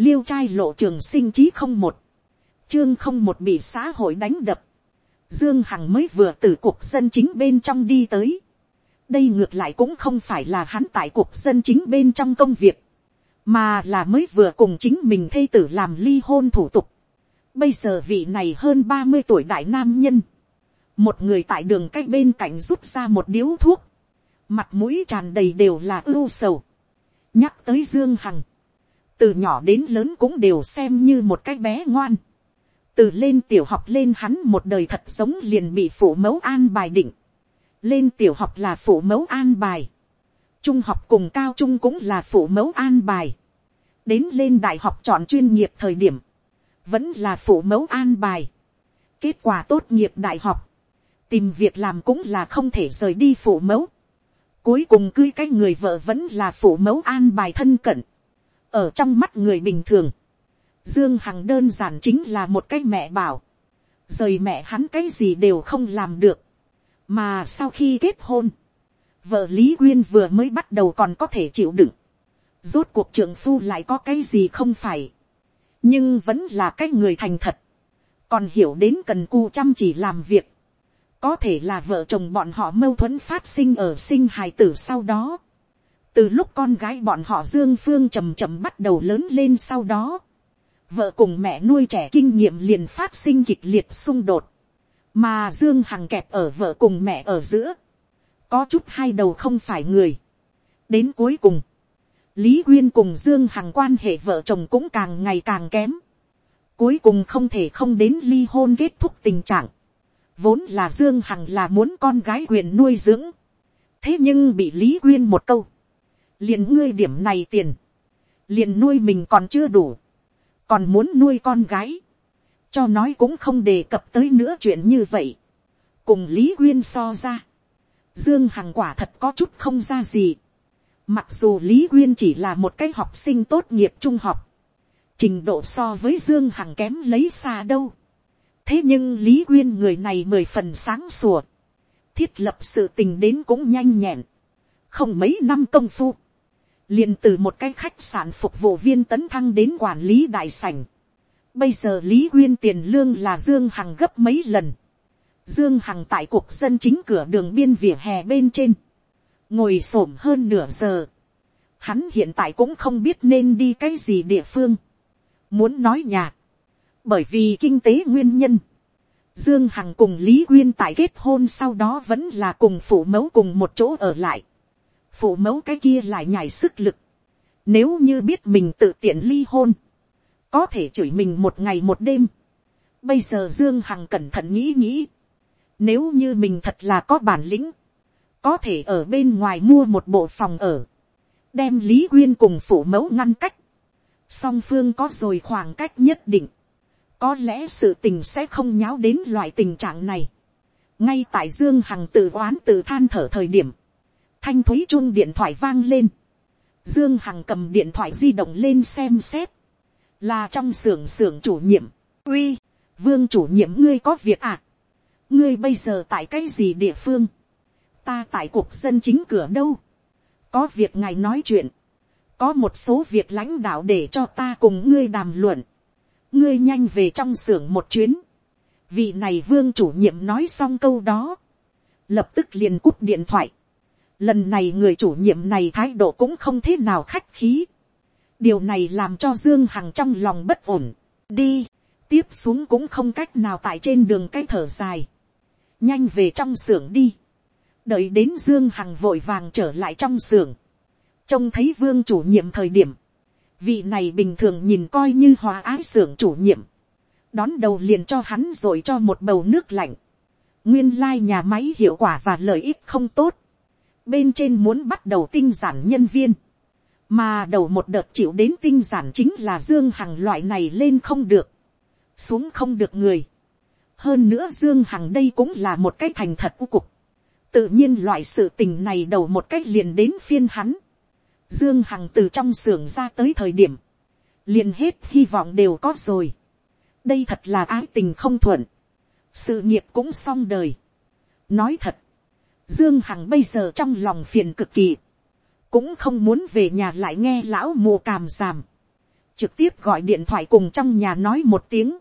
liêu trai lộ trường sinh chí không một, chương không một bị xã hội đánh đập, dương hằng mới vừa từ cuộc dân chính bên trong đi tới, đây ngược lại cũng không phải là hắn tại cuộc dân chính bên trong công việc, mà là mới vừa cùng chính mình thây tử làm ly hôn thủ tục. Bây giờ vị này hơn ba mươi tuổi đại nam nhân, một người tại đường cách bên cạnh rút ra một điếu thuốc, mặt mũi tràn đầy đều là ưu sầu. nhắc tới dương hằng, từ nhỏ đến lớn cũng đều xem như một cái bé ngoan. từ lên tiểu học lên hắn một đời thật sống liền bị phụ mẫu an bài định. lên tiểu học là phụ mẫu an bài. trung học cùng cao trung cũng là phụ mẫu an bài. đến lên đại học chọn chuyên nghiệp thời điểm, vẫn là phụ mẫu an bài. kết quả tốt nghiệp đại học, tìm việc làm cũng là không thể rời đi phụ mẫu. cuối cùng cưới cái người vợ vẫn là phụ mẫu an bài thân cận ở trong mắt người bình thường, dương hằng đơn giản chính là một cái mẹ bảo, rời mẹ hắn cái gì đều không làm được, mà sau khi kết hôn, vợ lý quyên vừa mới bắt đầu còn có thể chịu đựng, rốt cuộc trưởng phu lại có cái gì không phải, nhưng vẫn là cái người thành thật, còn hiểu đến cần cu chăm chỉ làm việc, có thể là vợ chồng bọn họ mâu thuẫn phát sinh ở sinh hài tử sau đó, từ lúc con gái bọn họ dương phương chầm chậm bắt đầu lớn lên sau đó, vợ cùng mẹ nuôi trẻ kinh nghiệm liền phát sinh kịch liệt xung đột, mà dương hằng kẹp ở vợ cùng mẹ ở giữa, có chút hai đầu không phải người. đến cuối cùng, lý quyên cùng dương hằng quan hệ vợ chồng cũng càng ngày càng kém, cuối cùng không thể không đến ly hôn kết thúc tình trạng, vốn là dương hằng là muốn con gái quyền nuôi dưỡng, thế nhưng bị lý quyên một câu, liền ngươi điểm này tiền, liền nuôi mình còn chưa đủ, còn muốn nuôi con gái, cho nói cũng không đề cập tới nữa chuyện như vậy, cùng lý quyên so ra, dương hằng quả thật có chút không ra gì, mặc dù lý quyên chỉ là một cái học sinh tốt nghiệp trung học, trình độ so với dương hằng kém lấy xa đâu, thế nhưng lý quyên người này mười phần sáng sủa, thiết lập sự tình đến cũng nhanh nhẹn, không mấy năm công phu, liền từ một cái khách sạn phục vụ viên tấn thăng đến quản lý đại sảnh. Bây giờ Lý Quyên tiền lương là Dương Hằng gấp mấy lần. Dương Hằng tại cuộc dân chính cửa đường biên vỉa hè bên trên. Ngồi xổm hơn nửa giờ. Hắn hiện tại cũng không biết nên đi cái gì địa phương. Muốn nói nhà. Bởi vì kinh tế nguyên nhân. Dương Hằng cùng Lý Quyên tại kết hôn sau đó vẫn là cùng phụ mẫu cùng một chỗ ở lại phụ mẫu cái kia lại nhảy sức lực. Nếu như biết mình tự tiện ly hôn, có thể chửi mình một ngày một đêm. Bây giờ Dương Hằng cẩn thận nghĩ nghĩ. Nếu như mình thật là có bản lĩnh, có thể ở bên ngoài mua một bộ phòng ở, đem Lý Quyên cùng phụ mẫu ngăn cách. Song phương có rồi khoảng cách nhất định. Có lẽ sự tình sẽ không nháo đến loại tình trạng này. Ngay tại Dương Hằng tự oán tự than thở thời điểm thanh thúy chuông điện thoại vang lên, dương hằng cầm điện thoại di động lên xem xét, là trong xưởng xưởng chủ nhiệm, uy, vương chủ nhiệm ngươi có việc à, ngươi bây giờ tại cái gì địa phương, ta tại cuộc dân chính cửa đâu, có việc ngài nói chuyện, có một số việc lãnh đạo để cho ta cùng ngươi đàm luận, ngươi nhanh về trong xưởng một chuyến, vị này vương chủ nhiệm nói xong câu đó, lập tức liền cúp điện thoại, Lần này người chủ nhiệm này thái độ cũng không thế nào khách khí. Điều này làm cho Dương Hằng trong lòng bất ổn. Đi, tiếp xuống cũng không cách nào tại trên đường cái thở dài. Nhanh về trong xưởng đi. Đợi đến Dương Hằng vội vàng trở lại trong xưởng. Trông thấy vương chủ nhiệm thời điểm. Vị này bình thường nhìn coi như hòa ái xưởng chủ nhiệm. Đón đầu liền cho hắn rồi cho một bầu nước lạnh. Nguyên lai like nhà máy hiệu quả và lợi ích không tốt bên trên muốn bắt đầu tinh giản nhân viên, mà đầu một đợt chịu đến tinh giản chính là dương hằng loại này lên không được, xuống không được người. hơn nữa dương hằng đây cũng là một cái thành thật u cục, tự nhiên loại sự tình này đầu một cách liền đến phiên hắn. Dương Hằng từ trong xưởng ra tới thời điểm, liền hết hy vọng đều có rồi. Đây thật là ái tình không thuận, sự nghiệp cũng xong đời. Nói thật, Dương Hằng bây giờ trong lòng phiền cực kỳ. Cũng không muốn về nhà lại nghe lão mù càm giảm. trực tiếp gọi điện thoại cùng trong nhà nói một tiếng,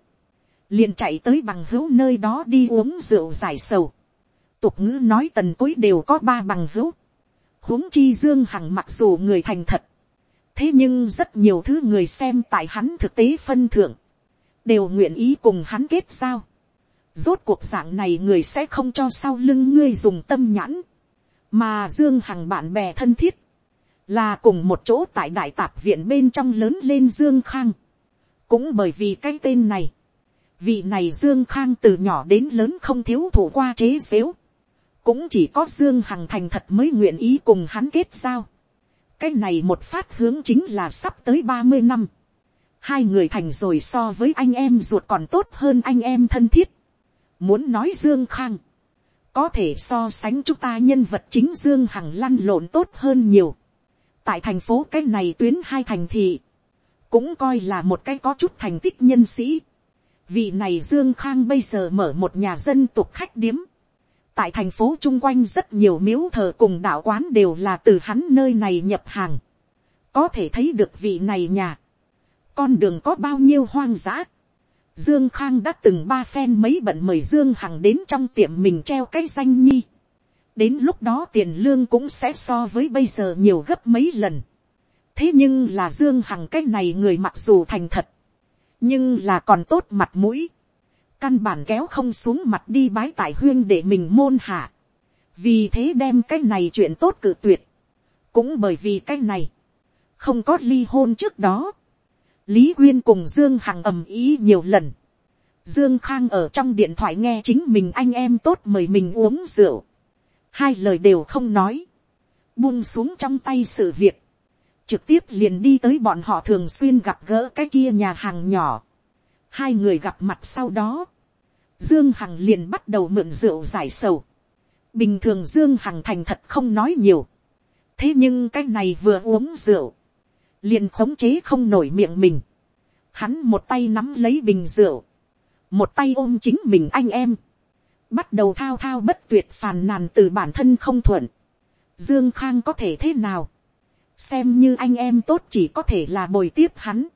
liền chạy tới bằng hữu nơi đó đi uống rượu giải sầu. tục ngữ nói tần cối đều có ba bằng hữu, huống chi dương hằng mặc dù người thành thật, thế nhưng rất nhiều thứ người xem tại hắn thực tế phân thượng, đều nguyện ý cùng hắn kết giao rốt cuộc dạng này người sẽ không cho sau lưng ngươi dùng tâm nhãn, mà dương hằng bạn bè thân thiết, là cùng một chỗ tại đại tạp viện bên trong lớn lên dương khang. cũng bởi vì cái tên này, vị này dương khang từ nhỏ đến lớn không thiếu thủ qua chế xếu, cũng chỉ có dương hằng thành thật mới nguyện ý cùng hắn kết giao. cái này một phát hướng chính là sắp tới ba mươi năm. hai người thành rồi so với anh em ruột còn tốt hơn anh em thân thiết muốn nói dương khang, có thể so sánh chúng ta nhân vật chính dương hằng lăn lộn tốt hơn nhiều. tại thành phố cái này tuyến hai thành thị, cũng coi là một cái có chút thành tích nhân sĩ. vị này dương khang bây giờ mở một nhà dân tục khách điếm. tại thành phố chung quanh rất nhiều miếu thờ cùng đạo quán đều là từ hắn nơi này nhập hàng. có thể thấy được vị này nhà. con đường có bao nhiêu hoang dã Dương Khang đã từng ba phen mấy bận mời Dương Hằng đến trong tiệm mình treo cái danh nhi. Đến lúc đó tiền lương cũng sẽ so với bây giờ nhiều gấp mấy lần. Thế nhưng là Dương Hằng cái này người mặc dù thành thật. Nhưng là còn tốt mặt mũi. Căn bản kéo không xuống mặt đi bái tại huyên để mình môn hạ. Vì thế đem cái này chuyện tốt cử tuyệt. Cũng bởi vì cái này. Không có ly hôn trước đó lý quyên cùng dương hằng ầm ý nhiều lần. dương khang ở trong điện thoại nghe chính mình anh em tốt mời mình uống rượu. hai lời đều không nói. buông xuống trong tay sự việc. trực tiếp liền đi tới bọn họ thường xuyên gặp gỡ cái kia nhà hàng nhỏ. hai người gặp mặt sau đó. dương hằng liền bắt đầu mượn rượu giải sầu. bình thường dương hằng thành thật không nói nhiều. thế nhưng cái này vừa uống rượu liền khống chế không nổi miệng mình. Hắn một tay nắm lấy bình rượu, một tay ôm chính mình anh em, bắt đầu thao thao bất tuyệt phàn nàn từ bản thân không thuận. Dương Khang có thể thế nào? Xem như anh em tốt chỉ có thể là bồi tiếp hắn.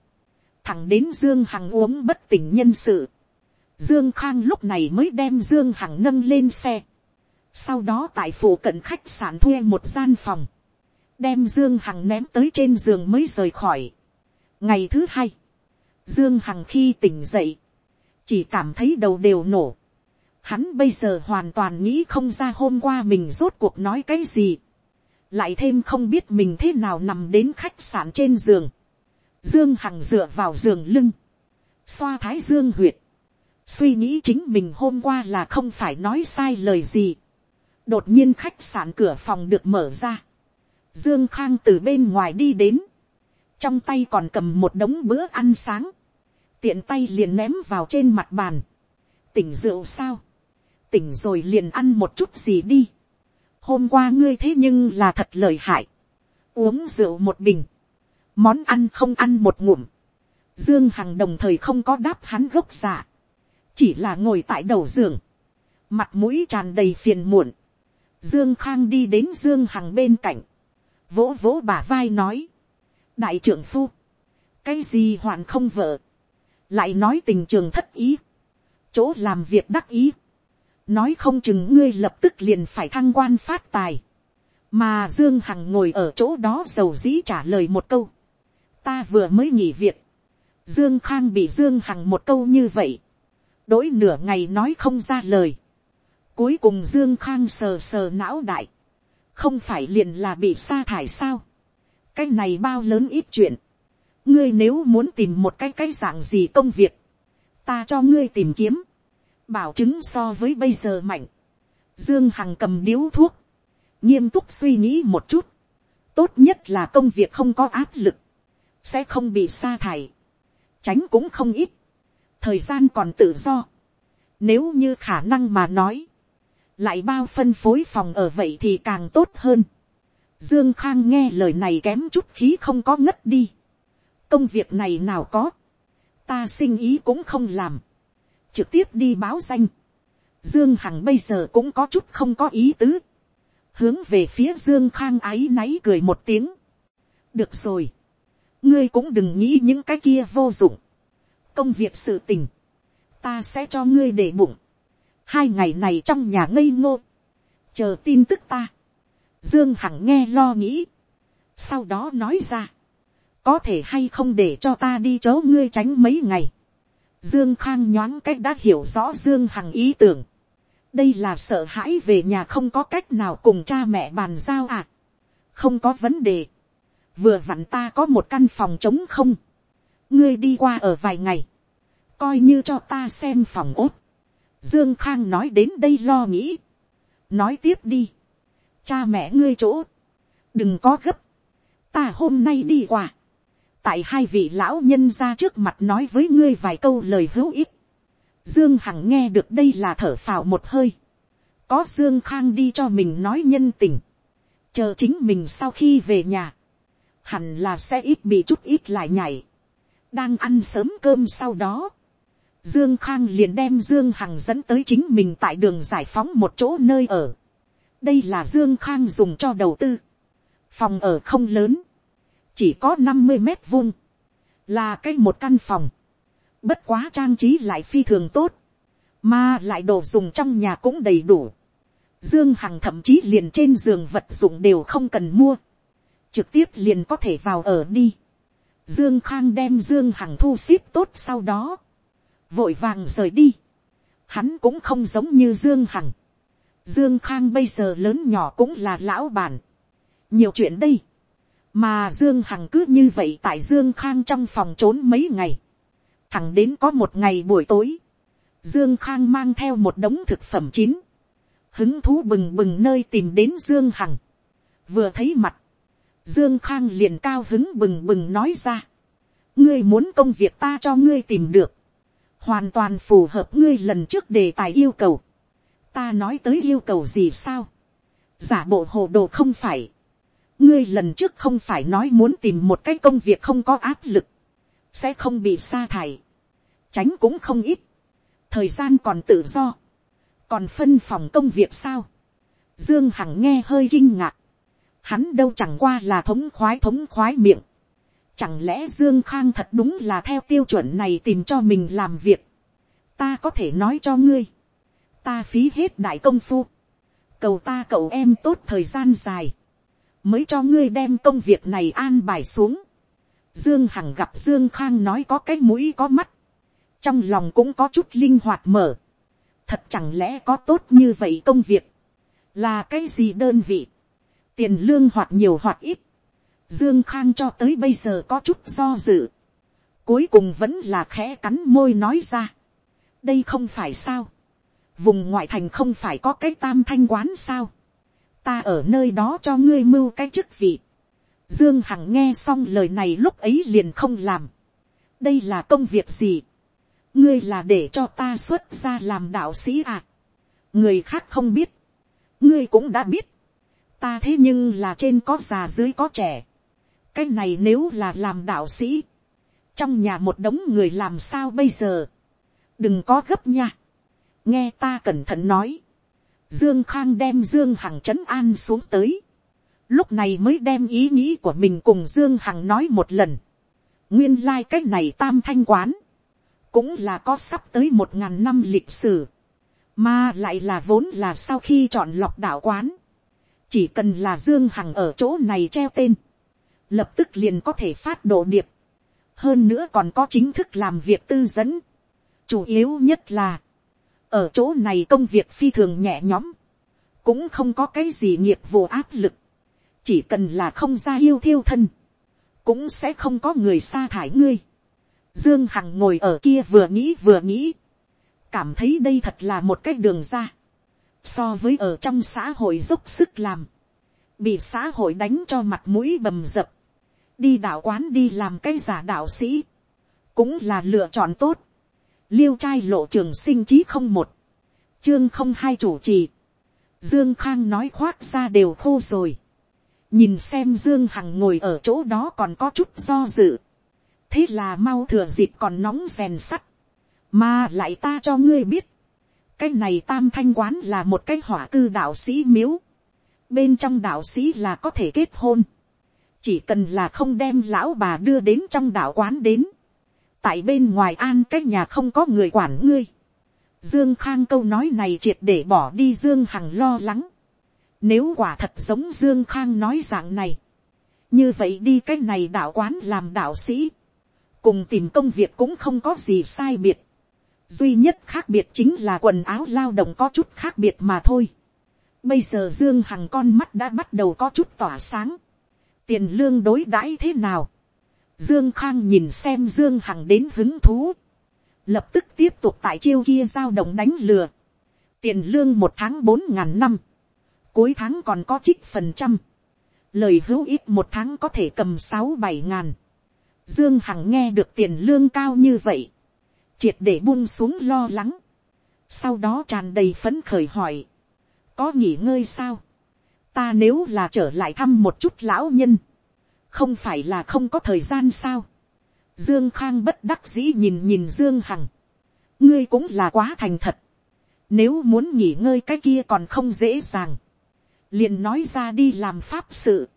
Thẳng đến Dương Hằng uống bất tỉnh nhân sự. Dương Khang lúc này mới đem Dương Hằng nâng lên xe. Sau đó tại phủ cận khách sạn thuê một gian phòng đem dương hằng ném tới trên giường mới rời khỏi. ngày thứ hai, dương hằng khi tỉnh dậy, chỉ cảm thấy đầu đều nổ. hắn bây giờ hoàn toàn nghĩ không ra hôm qua mình rốt cuộc nói cái gì. lại thêm không biết mình thế nào nằm đến khách sạn trên giường. dương hằng dựa vào giường lưng, xoa thái dương huyệt, suy nghĩ chính mình hôm qua là không phải nói sai lời gì. đột nhiên khách sạn cửa phòng được mở ra Dương Khang từ bên ngoài đi đến. Trong tay còn cầm một đống bữa ăn sáng. Tiện tay liền ném vào trên mặt bàn. Tỉnh rượu sao? Tỉnh rồi liền ăn một chút gì đi. Hôm qua ngươi thế nhưng là thật lợi hại. Uống rượu một bình. Món ăn không ăn một ngụm. Dương Hằng đồng thời không có đáp hắn gốc giả, Chỉ là ngồi tại đầu giường. Mặt mũi tràn đầy phiền muộn. Dương Khang đi đến Dương Hằng bên cạnh vỗ vỗ bả vai nói, đại trưởng phu, cái gì hoạn không vợ, lại nói tình trường thất ý, chỗ làm việc đắc ý, nói không chừng ngươi lập tức liền phải thăng quan phát tài, mà dương hằng ngồi ở chỗ đó dầu dĩ trả lời một câu, ta vừa mới nghỉ việc, dương khang bị dương hằng một câu như vậy, đỗi nửa ngày nói không ra lời, cuối cùng dương khang sờ sờ não đại, không phải liền là bị sa thải sao, cái này bao lớn ít chuyện, ngươi nếu muốn tìm một cái cái dạng gì công việc, ta cho ngươi tìm kiếm, bảo chứng so với bây giờ mạnh, dương hằng cầm điếu thuốc, nghiêm túc suy nghĩ một chút, tốt nhất là công việc không có áp lực, sẽ không bị sa thải, tránh cũng không ít, thời gian còn tự do, nếu như khả năng mà nói, lại bao phân phối phòng ở vậy thì càng tốt hơn. Dương Khang nghe lời này kém chút khí không có ngất đi. Công việc này nào có. Ta sinh ý cũng không làm. Trực tiếp đi báo danh. Dương Hằng bây giờ cũng có chút không có ý tứ. Hướng về phía Dương Khang ái náy cười một tiếng. Được rồi. ngươi cũng đừng nghĩ những cái kia vô dụng, công việc sự tình, ta sẽ cho ngươi để bụng, hai ngày này trong nhà ngây ngô, chờ tin tức ta, dương hằng nghe lo nghĩ, sau đó nói ra, có thể hay không để cho ta đi chớ ngươi tránh mấy ngày, dương khang nhoáng cách đã hiểu rõ dương hằng ý tưởng, đây là sợ hãi về nhà không có cách nào cùng cha mẹ bàn giao à, không có vấn đề, vừa vặn ta có một căn phòng trống không, ngươi đi qua ở vài ngày, coi như cho ta xem phòng ốt. Dương Khang nói đến đây lo nghĩ. Nói tiếp đi. Cha mẹ ngươi chỗ. Đừng có gấp. Ta hôm nay đi qua. Tại hai vị lão nhân ra trước mặt nói với ngươi vài câu lời hữu ích. Dương Hằng nghe được đây là thở phào một hơi. Có Dương Khang đi cho mình nói nhân tình. Chờ chính mình sau khi về nhà. Hẳn là sẽ ít bị chút ít lại nhảy. Đang ăn sớm cơm sau đó Dương Khang liền đem Dương Hằng dẫn tới chính mình tại đường giải phóng một chỗ nơi ở. Đây là Dương Khang dùng cho đầu tư. Phòng ở không lớn. Chỉ có 50 mét vuông. Là cái một căn phòng. Bất quá trang trí lại phi thường tốt. Mà lại đồ dùng trong nhà cũng đầy đủ. Dương Hằng thậm chí liền trên giường vật dụng đều không cần mua. Trực tiếp liền có thể vào ở đi. Dương Khang đem Dương Hằng thu xếp tốt sau đó vội vàng rời đi. Hắn cũng không giống như Dương Hằng. Dương Khang bây giờ lớn nhỏ cũng là lão bản. Nhiều chuyện đây. Mà Dương Hằng cứ như vậy tại Dương Khang trong phòng trốn mấy ngày. Thẳng đến có một ngày buổi tối. Dương Khang mang theo một đống thực phẩm chín. Hứng thú bừng bừng nơi tìm đến Dương Hằng. Vừa thấy mặt. Dương Khang liền cao hứng bừng bừng nói ra. Ngươi muốn công việc ta cho ngươi tìm được hoàn toàn phù hợp ngươi lần trước đề tài yêu cầu. ta nói tới yêu cầu gì sao. giả bộ hồ đồ không phải. ngươi lần trước không phải nói muốn tìm một cái công việc không có áp lực, sẽ không bị sa thải, tránh cũng không ít, thời gian còn tự do, còn phân phòng công việc sao. dương hằng nghe hơi kinh ngạc, hắn đâu chẳng qua là thống khoái thống khoái miệng, Chẳng lẽ Dương Khang thật đúng là theo tiêu chuẩn này tìm cho mình làm việc. Ta có thể nói cho ngươi. Ta phí hết đại công phu. Cầu ta cậu em tốt thời gian dài. Mới cho ngươi đem công việc này an bài xuống. Dương Hằng gặp Dương Khang nói có cái mũi có mắt. Trong lòng cũng có chút linh hoạt mở. Thật chẳng lẽ có tốt như vậy công việc. Là cái gì đơn vị. Tiền lương hoặc nhiều hoặc ít Dương Khang cho tới bây giờ có chút do dự. Cuối cùng vẫn là khẽ cắn môi nói ra. Đây không phải sao. Vùng ngoại thành không phải có cái tam thanh quán sao. Ta ở nơi đó cho ngươi mưu cái chức vị. Dương Hằng nghe xong lời này lúc ấy liền không làm. Đây là công việc gì? Ngươi là để cho ta xuất ra làm đạo sĩ à? Người khác không biết. Ngươi cũng đã biết. Ta thế nhưng là trên có già dưới có trẻ cái này nếu là làm đạo sĩ, trong nhà một đống người làm sao bây giờ, đừng có gấp nha, nghe ta cẩn thận nói, dương khang đem dương hằng trấn an xuống tới, lúc này mới đem ý nghĩ của mình cùng dương hằng nói một lần, nguyên lai、like、cái này tam thanh quán, cũng là có sắp tới một ngàn năm lịch sử, mà lại là vốn là sau khi chọn lọc đạo quán, chỉ cần là dương hằng ở chỗ này treo tên, lập tức liền có thể phát độ điệp, hơn nữa còn có chính thức làm việc tư dẫn. chủ yếu nhất là, ở chỗ này công việc phi thường nhẹ nhõm, cũng không có cái gì nghiệp vụ áp lực, chỉ cần là không ra yêu thiêu thân, cũng sẽ không có người sa thải ngươi. Dương Hằng ngồi ở kia vừa nghĩ vừa nghĩ, cảm thấy đây thật là một cái đường ra, so với ở trong xã hội dốc sức làm, bị xã hội đánh cho mặt mũi bầm dập, đi đạo quán đi làm cái giả đạo sĩ, cũng là lựa chọn tốt. liêu trai lộ trường sinh chí không một, chương không hai chủ trì, dương khang nói khoác ra đều khô rồi, nhìn xem dương hằng ngồi ở chỗ đó còn có chút do dự, thế là mau thừa dịp còn nóng rèn sắt, mà lại ta cho ngươi biết, cái này tam thanh quán là một cái hỏa cư đạo sĩ miếu, bên trong đạo sĩ là có thể kết hôn, chỉ cần là không đem lão bà đưa đến trong đạo quán đến, tại bên ngoài an cái nhà không có người quản ngươi. Dương Khang câu nói này triệt để bỏ đi Dương Hằng lo lắng. Nếu quả thật giống Dương Khang nói dạng này, như vậy đi cái này đạo quán làm đạo sĩ, cùng tìm công việc cũng không có gì sai biệt. Duy nhất khác biệt chính là quần áo lao động có chút khác biệt mà thôi. Bây giờ Dương Hằng con mắt đã bắt đầu có chút tỏa sáng. Tiền lương đối đãi thế nào? Dương Khang nhìn xem Dương Hằng đến hứng thú. Lập tức tiếp tục tại chiêu kia giao động đánh lừa. Tiền lương một tháng bốn ngàn năm. Cuối tháng còn có trích phần trăm. Lời hữu ít một tháng có thể cầm sáu bảy ngàn. Dương Hằng nghe được tiền lương cao như vậy. Triệt để buông xuống lo lắng. Sau đó tràn đầy phấn khởi hỏi. Có nghỉ ngơi sao? Ta nếu là trở lại thăm một chút lão nhân không phải là không có thời gian sao. Dương Khang bất đắc dĩ nhìn nhìn Dương Hằng. ngươi cũng là quá thành thật. Nếu muốn nghỉ ngơi cái kia còn không dễ dàng. liền nói ra đi làm pháp sự.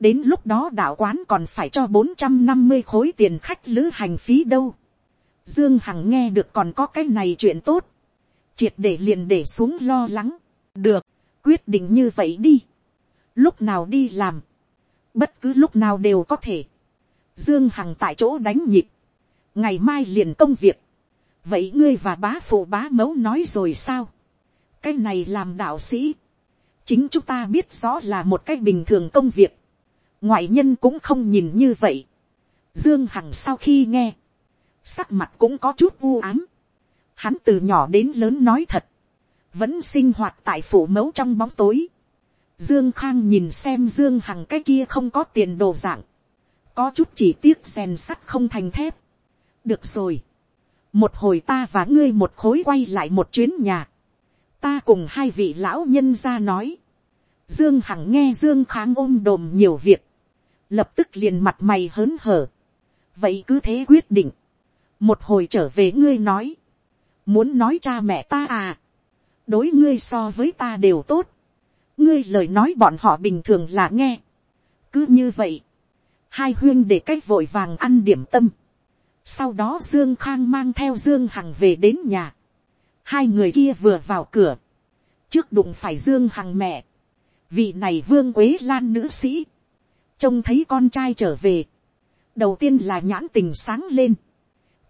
đến lúc đó đạo quán còn phải cho bốn trăm năm mươi khối tiền khách lữ hành phí đâu. Dương Hằng nghe được còn có cái này chuyện tốt. triệt để liền để xuống lo lắng. được, quyết định như vậy đi. lúc nào đi làm bất cứ lúc nào đều có thể. Dương Hằng tại chỗ đánh nhịp. Ngày mai liền công việc. Vậy ngươi và bá phụ bá mẫu nói rồi sao? Cái này làm đạo sĩ. Chính chúng ta biết rõ là một cái bình thường công việc. Ngoại nhân cũng không nhìn như vậy. Dương Hằng sau khi nghe. Sắc mặt cũng có chút u ám. Hắn từ nhỏ đến lớn nói thật. Vẫn sinh hoạt tại phủ mẫu trong bóng tối Dương Khang nhìn xem Dương Hằng cái kia không có tiền đồ dạng. Có chút chỉ tiếc rèn sắt không thành thép. Được rồi. Một hồi ta và ngươi một khối quay lại một chuyến nhà. Ta cùng hai vị lão nhân ra nói. Dương Hằng nghe Dương Khang ôm đồm nhiều việc. Lập tức liền mặt mày hớn hở. Vậy cứ thế quyết định. Một hồi trở về ngươi nói. Muốn nói cha mẹ ta à. Đối ngươi so với ta đều tốt ngươi lời nói bọn họ bình thường là nghe. cứ như vậy, hai huyên để cách vội vàng ăn điểm tâm. sau đó dương khang mang theo dương hằng về đến nhà. hai người kia vừa vào cửa, trước đụng phải dương hằng mẹ. vị này vương quế lan nữ sĩ, trông thấy con trai trở về. đầu tiên là nhãn tình sáng lên,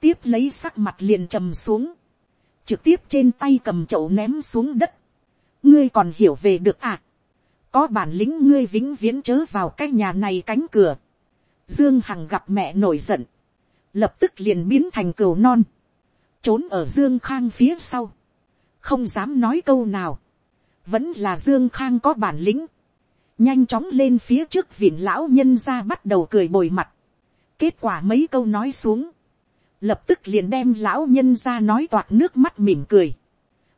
tiếp lấy sắc mặt liền trầm xuống, trực tiếp trên tay cầm chậu ném xuống đất. Ngươi còn hiểu về được à. có bản lĩnh ngươi vĩnh viễn chớ vào cái nhà này cánh cửa. dương hằng gặp mẹ nổi giận, lập tức liền biến thành cừu non, trốn ở dương khang phía sau, không dám nói câu nào, vẫn là dương khang có bản lĩnh, nhanh chóng lên phía trước vịn lão nhân ra bắt đầu cười bồi mặt, kết quả mấy câu nói xuống, lập tức liền đem lão nhân ra nói toạc nước mắt mỉm cười,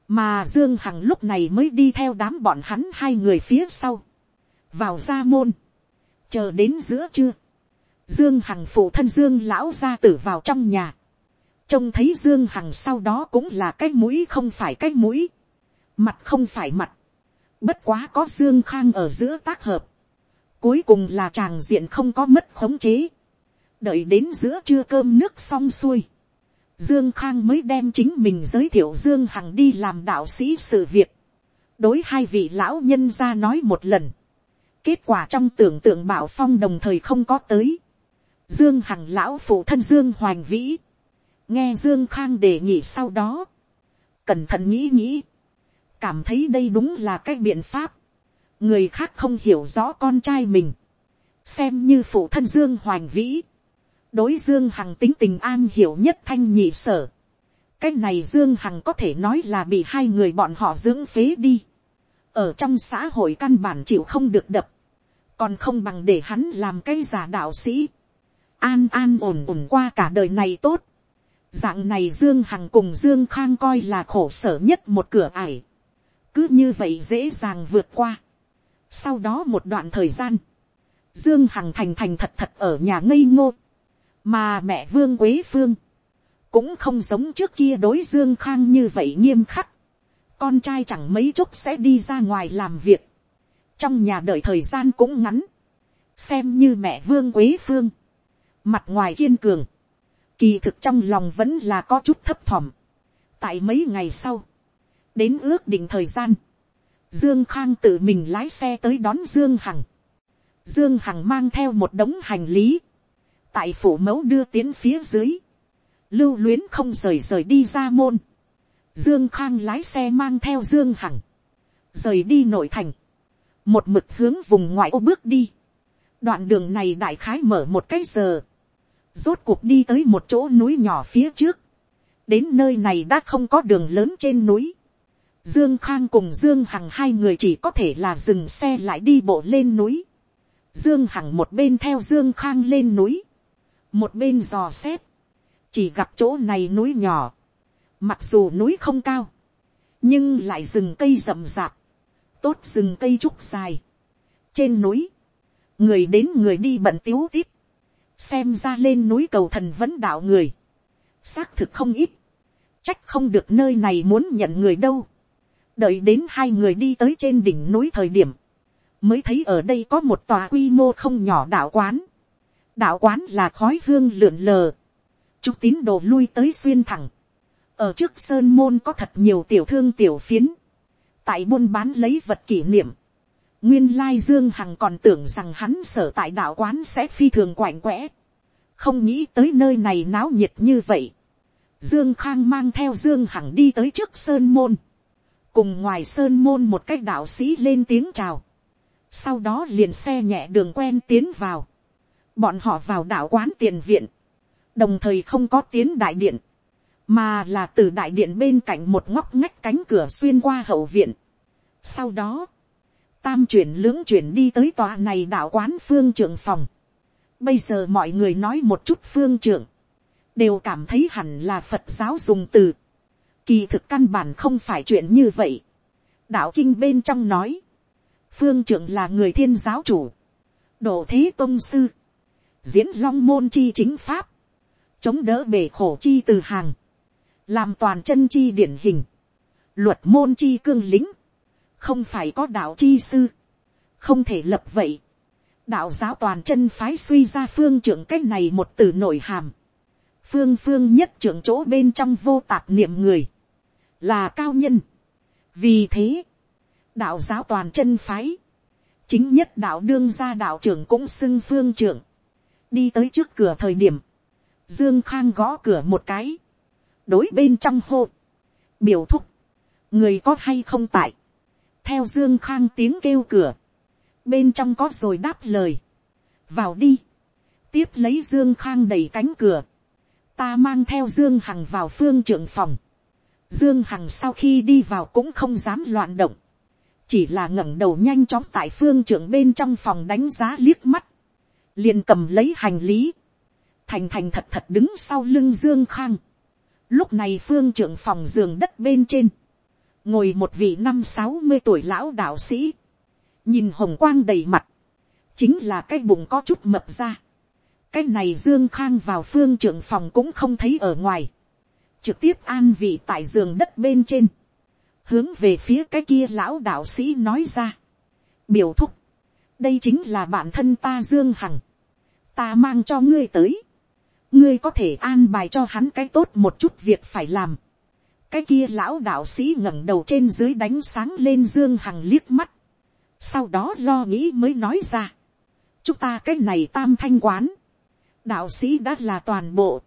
mà dương hằng lúc này mới đi theo đám bọn hắn hai người phía sau, vào ra môn, chờ đến giữa trưa, dương hằng phụ thân dương lão gia tử vào trong nhà, trông thấy dương hằng sau đó cũng là cái mũi không phải cái mũi, mặt không phải mặt, bất quá có dương khang ở giữa tác hợp, cuối cùng là tràng diện không có mất khống chế, đợi đến giữa trưa cơm nước xong xuôi, Dương Khang mới đem chính mình giới thiệu Dương Hằng đi làm đạo sĩ sự việc. Đối hai vị lão nhân ra nói một lần. Kết quả trong tưởng tượng bảo phong đồng thời không có tới. Dương Hằng lão phụ thân Dương Hoành Vĩ. Nghe Dương Khang đề nghị sau đó. Cẩn thận nghĩ nghĩ. Cảm thấy đây đúng là cái biện pháp. Người khác không hiểu rõ con trai mình. Xem như phụ thân Dương Hoành Vĩ đối dương hằng tính tình an hiểu nhất thanh nhị sở. cái này dương hằng có thể nói là bị hai người bọn họ dưỡng phế đi. ở trong xã hội căn bản chịu không được đập. còn không bằng để hắn làm cái giả đạo sĩ. an an ổn ổn qua cả đời này tốt. dạng này dương hằng cùng dương khang coi là khổ sở nhất một cửa ải. cứ như vậy dễ dàng vượt qua. sau đó một đoạn thời gian, dương hằng thành thành thật thật ở nhà ngây ngô mà mẹ vương quế phương, cũng không giống trước kia đối dương khang như vậy nghiêm khắc, con trai chẳng mấy chốc sẽ đi ra ngoài làm việc, trong nhà đợi thời gian cũng ngắn, xem như mẹ vương quế phương, mặt ngoài kiên cường, kỳ thực trong lòng vẫn là có chút thấp thỏm. tại mấy ngày sau, đến ước định thời gian, dương khang tự mình lái xe tới đón dương hằng, dương hằng mang theo một đống hành lý, tại phủ mẫu đưa tiến phía dưới, lưu luyến không rời rời đi ra môn, dương khang lái xe mang theo dương hằng, rời đi nội thành, một mực hướng vùng ngoại ô bước đi, đoạn đường này đại khái mở một cái giờ, rốt cuộc đi tới một chỗ núi nhỏ phía trước, đến nơi này đã không có đường lớn trên núi, dương khang cùng dương hằng hai người chỉ có thể là dừng xe lại đi bộ lên núi, dương hằng một bên theo dương khang lên núi, một bên dò xét, chỉ gặp chỗ này núi nhỏ, mặc dù núi không cao, nhưng lại rừng cây rậm rạp, tốt rừng cây trúc dài. trên núi, người đến người đi bận tiếu tít, xem ra lên núi cầu thần vẫn đạo người, xác thực không ít, trách không được nơi này muốn nhận người đâu, đợi đến hai người đi tới trên đỉnh núi thời điểm, mới thấy ở đây có một tòa quy mô không nhỏ đạo quán, đạo quán là khói hương lượn lờ, chúc tín đồ lui tới xuyên thẳng, ở trước sơn môn có thật nhiều tiểu thương tiểu phiến, tại buôn bán lấy vật kỷ niệm, nguyên lai dương hằng còn tưởng rằng hắn sở tại đạo quán sẽ phi thường quạnh quẽ, không nghĩ tới nơi này náo nhiệt như vậy, dương khang mang theo dương hằng đi tới trước sơn môn, cùng ngoài sơn môn một cách đạo sĩ lên tiếng chào, sau đó liền xe nhẹ đường quen tiến vào, bọn họ vào đạo quán tiền viện, đồng thời không có tiến đại điện, mà là từ đại điện bên cạnh một ngóc ngách cánh cửa xuyên qua hậu viện. Sau đó, tam chuyển lưỡng chuyển đi tới tòa này đạo quán phương trưởng phòng. Bây giờ mọi người nói một chút phương trưởng, đều cảm thấy hẳn là Phật giáo dùng từ. Kỳ thực căn bản không phải chuyện như vậy. Đạo kinh bên trong nói, phương trưởng là người thiên giáo chủ, độ thế tôn sư, diễn long môn chi chính pháp, chống đỡ bể khổ chi từ hàng, làm toàn chân chi điển hình, luật môn chi cương lính, không phải có đạo chi sư, không thể lập vậy. đạo giáo toàn chân phái suy ra phương trưởng cách này một từ nội hàm, phương phương nhất trưởng chỗ bên trong vô tạp niệm người, là cao nhân. vì thế, đạo giáo toàn chân phái, chính nhất đạo đương gia đạo trưởng cũng xưng phương trưởng, đi tới trước cửa thời điểm, dương khang gõ cửa một cái, đối bên trong hô, biểu thúc, người có hay không tại, theo dương khang tiếng kêu cửa, bên trong có rồi đáp lời, vào đi, tiếp lấy dương khang đẩy cánh cửa, ta mang theo dương hằng vào phương trưởng phòng, dương hằng sau khi đi vào cũng không dám loạn động, chỉ là ngẩng đầu nhanh chóng tại phương trưởng bên trong phòng đánh giá liếc mắt, liền cầm lấy hành lý, thành thành thật thật đứng sau lưng dương khang, Lúc này phương trưởng phòng giường đất bên trên. Ngồi một vị năm sáu mươi tuổi lão đạo sĩ. Nhìn hồng quang đầy mặt. Chính là cái bụng có chút mập ra. Cái này Dương Khang vào phương trưởng phòng cũng không thấy ở ngoài. Trực tiếp an vị tại giường đất bên trên. Hướng về phía cái kia lão đạo sĩ nói ra. Biểu thúc. Đây chính là bản thân ta Dương Hằng. Ta mang cho ngươi tới ngươi có thể an bài cho hắn cái tốt một chút việc phải làm. cái kia lão đạo sĩ ngẩng đầu trên dưới đánh sáng lên dương hằng liếc mắt. sau đó lo nghĩ mới nói ra. chúng ta cái này tam thanh quán. đạo sĩ đã là toàn bộ.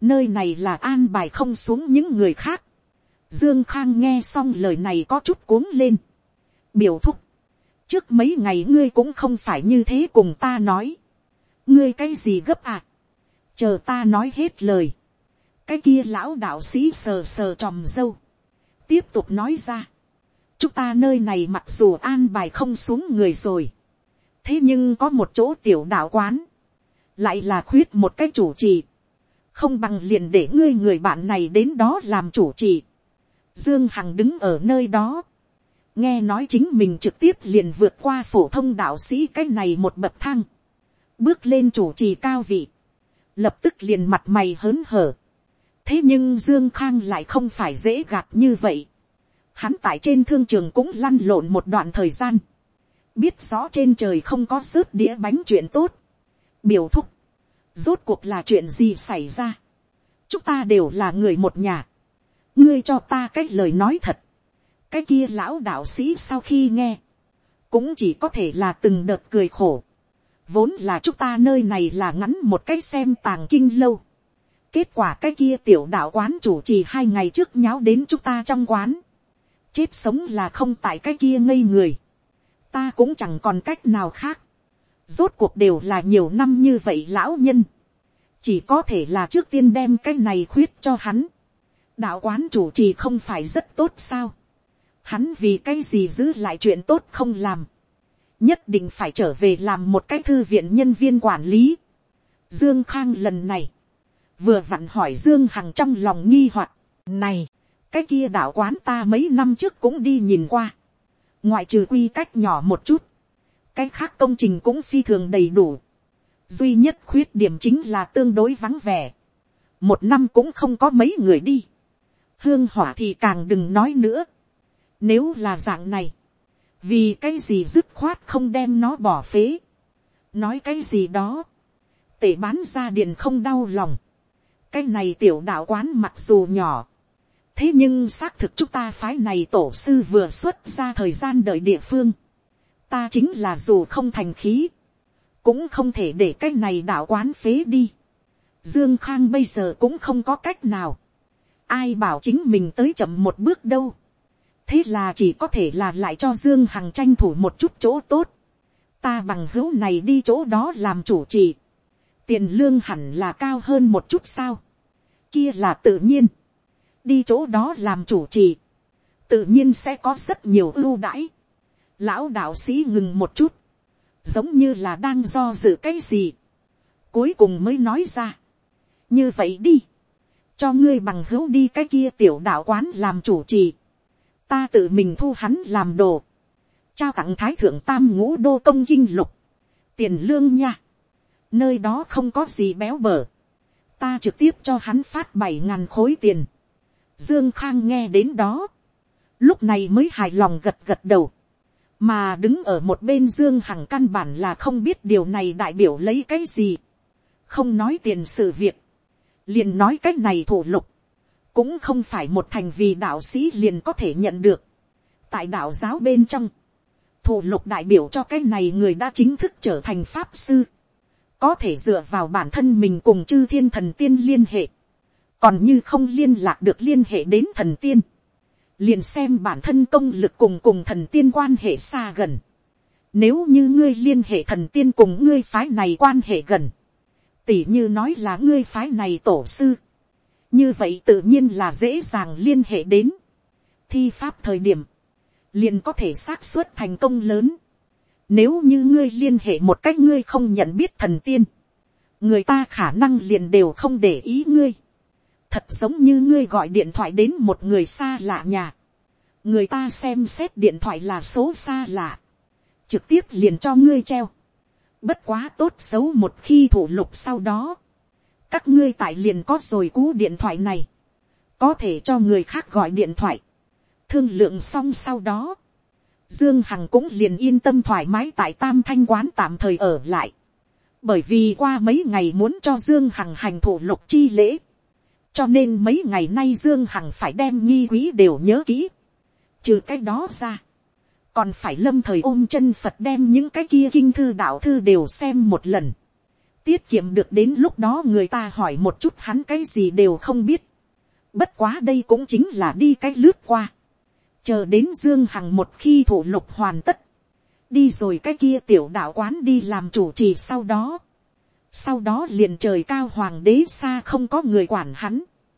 nơi này là an bài không xuống những người khác. dương khang nghe xong lời này có chút cuống lên. biểu thúc. trước mấy ngày ngươi cũng không phải như thế cùng ta nói ngươi cái gì gấp à? Chờ ta nói hết lời, cái kia lão đạo sĩ sờ sờ tròm dâu, tiếp tục nói ra, chúng ta nơi này mặc dù an bài không xuống người rồi, thế nhưng có một chỗ tiểu đạo quán, lại là khuyết một cái chủ trì, không bằng liền để ngươi người bạn này đến đó làm chủ trì. Dương Hằng đứng ở nơi đó, nghe nói chính mình trực tiếp liền vượt qua phổ thông đạo sĩ cái này một bậc thang, bước lên chủ trì cao vị, lập tức liền mặt mày hớn hở. thế nhưng dương khang lại không phải dễ gạt như vậy. hắn tại trên thương trường cũng lăn lộn một đoạn thời gian. biết rõ trên trời không có sớt đĩa bánh chuyện tốt, biểu thúc, rốt cuộc là chuyện gì xảy ra, chúng ta đều là người một nhà, ngươi cho ta cái lời nói thật, cái kia lão đạo sĩ sau khi nghe, cũng chỉ có thể là từng đợt cười khổ, vốn là chúng ta nơi này là ngắn một cái xem tàng kinh lâu, kết quả cái kia tiểu đạo quán chủ trì hai ngày trước nháo đến chúng ta trong quán, chết sống là không tại cái kia ngây người, ta cũng chẳng còn cách nào khác, rốt cuộc đều là nhiều năm như vậy lão nhân, chỉ có thể là trước tiên đem cái này khuyết cho hắn, đạo quán chủ trì không phải rất tốt sao, hắn vì cái gì giữ lại chuyện tốt không làm, nhất định phải trở về làm một cái thư viện nhân viên quản lý. Dương Khang lần này, vừa vặn hỏi Dương Hằng trong lòng nghi hoặc, này, cái kia đạo quán ta mấy năm trước cũng đi nhìn qua, ngoại trừ quy cách nhỏ một chút, cái khác công trình cũng phi thường đầy đủ, duy nhất khuyết điểm chính là tương đối vắng vẻ, một năm cũng không có mấy người đi, hương hỏa thì càng đừng nói nữa, nếu là dạng này, vì cái gì dứt khoát không đem nó bỏ phế, nói cái gì đó, tể bán ra điện không đau lòng, cái này tiểu đạo quán mặc dù nhỏ, thế nhưng xác thực chúng ta phái này tổ sư vừa xuất ra thời gian đợi địa phương, ta chính là dù không thành khí, cũng không thể để cái này đạo quán phế đi. Dương Khang bây giờ cũng không có cách nào. Ai bảo chính mình tới chậm một bước đâu thế là chỉ có thể là lại cho dương hằng tranh thủ một chút chỗ tốt. ta bằng hữu này đi chỗ đó làm chủ trì. tiền lương hẳn là cao hơn một chút sao. kia là tự nhiên. đi chỗ đó làm chủ trì. tự nhiên sẽ có rất nhiều ưu đãi. lão đạo sĩ ngừng một chút. giống như là đang do dự cái gì. cuối cùng mới nói ra. như vậy đi. cho ngươi bằng hữu đi cái kia tiểu đạo quán làm chủ trì ta tự mình thu hắn làm đồ, trao tặng thái thượng tam ngũ đô công kinh lục, tiền lương nha, nơi đó không có gì béo bở, ta trực tiếp cho hắn phát bảy ngàn khối tiền, dương khang nghe đến đó, lúc này mới hài lòng gật gật đầu, mà đứng ở một bên dương hằng căn bản là không biết điều này đại biểu lấy cái gì, không nói tiền sự việc, liền nói cái này thủ lục, cũng không phải một thành vì đạo sĩ liền có thể nhận được. tại đạo giáo bên trong, thủ lục đại biểu cho cái này người đã chính thức trở thành pháp sư, có thể dựa vào bản thân mình cùng chư thiên thần tiên liên hệ, còn như không liên lạc được liên hệ đến thần tiên, liền xem bản thân công lực cùng cùng thần tiên quan hệ xa gần. Nếu như ngươi liên hệ thần tiên cùng ngươi phái này quan hệ gần, tỉ như nói là ngươi phái này tổ sư, như vậy tự nhiên là dễ dàng liên hệ đến. thi pháp thời điểm, liền có thể xác suất thành công lớn. Nếu như ngươi liên hệ một cách ngươi không nhận biết thần tiên, người ta khả năng liền đều không để ý ngươi. Thật giống như ngươi gọi điện thoại đến một người xa lạ nhà. Người ta xem xét điện thoại là số xa lạ. Trực tiếp liền cho ngươi treo. Bất quá tốt xấu một khi thủ lục sau đó các ngươi tại liền có rồi cú điện thoại này, có thể cho người khác gọi điện thoại, thương lượng xong sau đó, dương hằng cũng liền yên tâm thoải mái tại tam thanh quán tạm thời ở lại, bởi vì qua mấy ngày muốn cho dương hằng hành thủ lục chi lễ, cho nên mấy ngày nay dương hằng phải đem nghi quý đều nhớ kỹ, trừ cái đó ra, còn phải lâm thời ôm chân phật đem những cái kia kinh thư đạo thư đều xem một lần, tiết kiệm được đến lúc đó người ta hỏi một chút hắn cái gì đều không biết. Bất quá đây cũng chính là đi cái lướt qua. Chờ đến Dương Hằng một khi thủ lục hoàn tất. Đi rồi cái kia tiểu đạo quán đi làm chủ trì sau đó. Sau đó liền trời cao hoàng đế xa không có người quản hắn